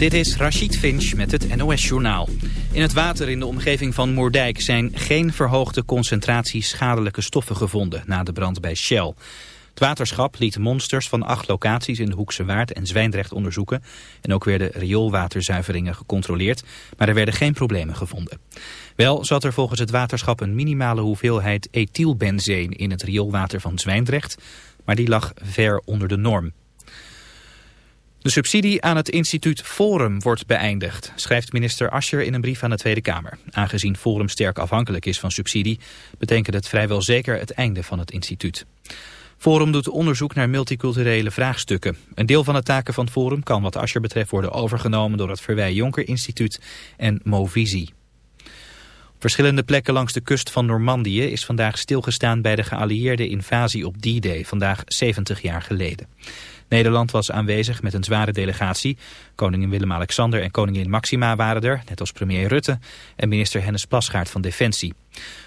Dit is Rachid Finch met het NOS Journaal. In het water in de omgeving van Moerdijk zijn geen verhoogde concentraties schadelijke stoffen gevonden na de brand bij Shell. Het waterschap liet monsters van acht locaties in de Hoekse Waard en Zwijndrecht onderzoeken. En ook werden rioolwaterzuiveringen gecontroleerd, maar er werden geen problemen gevonden. Wel zat er volgens het waterschap een minimale hoeveelheid ethylbenzeen in het rioolwater van Zwijndrecht, maar die lag ver onder de norm. De subsidie aan het instituut Forum wordt beëindigd, schrijft minister Ascher in een brief aan de Tweede Kamer. Aangezien Forum sterk afhankelijk is van subsidie, betekent het vrijwel zeker het einde van het instituut. Forum doet onderzoek naar multiculturele vraagstukken. Een deel van de taken van Forum kan wat Ascher betreft worden overgenomen door het Verwij Jonker Instituut en Movisie. Verschillende plekken langs de kust van Normandië is vandaag stilgestaan bij de geallieerde invasie op D-Day, vandaag 70 jaar geleden. Nederland was aanwezig met een zware delegatie. Koningin Willem-Alexander en koningin Maxima waren er, net als premier Rutte en minister Hennis Plasgaard van Defensie.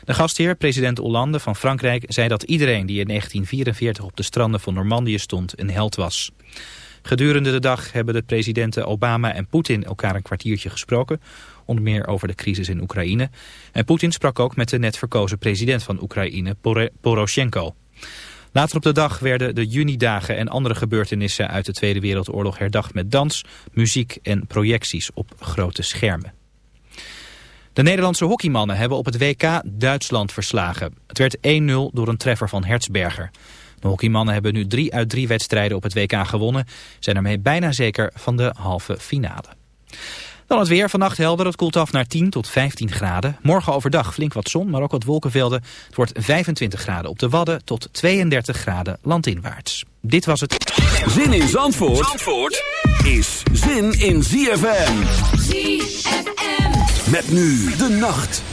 De gastheer, president Hollande van Frankrijk, zei dat iedereen die in 1944 op de stranden van Normandië stond een held was. Gedurende de dag hebben de presidenten Obama en Poetin elkaar een kwartiertje gesproken, onder meer over de crisis in Oekraïne. En Poetin sprak ook met de net verkozen president van Oekraïne, Poroshenko. Later op de dag werden de junidagen en andere gebeurtenissen uit de Tweede Wereldoorlog herdacht met dans, muziek en projecties op grote schermen. De Nederlandse hockeymannen hebben op het WK Duitsland verslagen. Het werd 1-0 door een treffer van Hertzberger. De hockeymannen hebben nu drie uit drie wedstrijden op het WK gewonnen. Zijn ermee bijna zeker van de halve finale. Dan het weer. Vannacht helder. Het koelt af naar 10 tot 15 graden. Morgen overdag flink wat zon, maar ook wat wolkenvelden. Het wordt 25 graden op de Wadden tot 32 graden landinwaarts. Dit was het. Zin in Zandvoort, Zandvoort is zin in ZFM. ZFM. Met nu de nacht.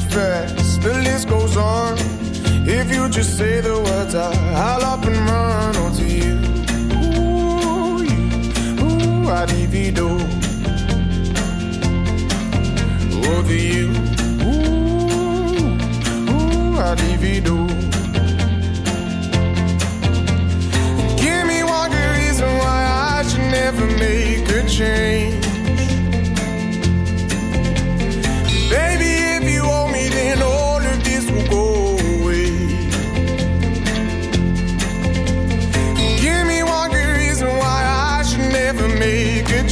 Artifacts, the list goes on. If you just say the words, I, I'll up and run onto you. Ooh, you, ooh, I divido. Over you, ooh, ooh, I divido. Give me one good reason why I should never make a change.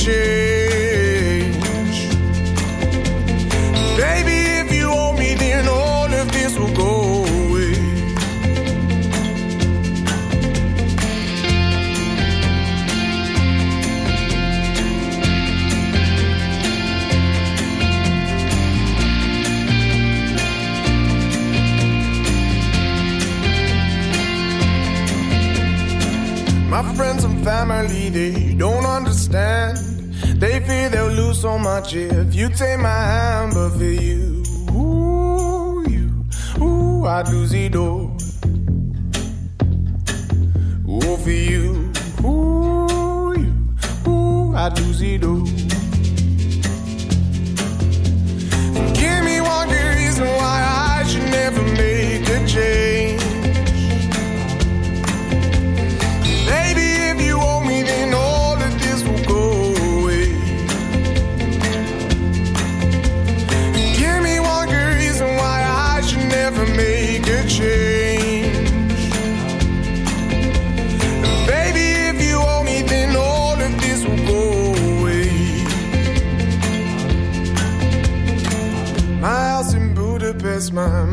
shit. So much if you take my hand, but for you, ooh, you, ooh, I'd lose it all. Ooh, for you, ooh, you, ooh, I'd lose it all. Give me one good reason why I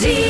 see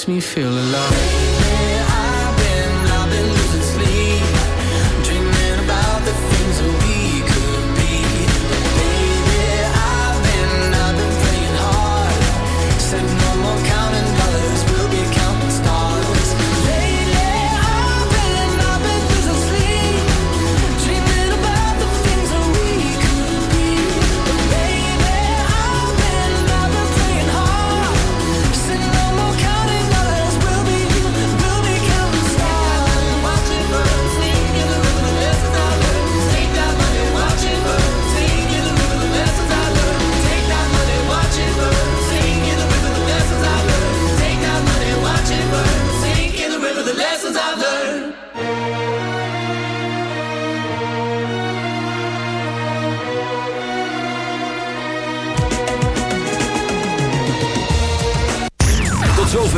makes me feel alive.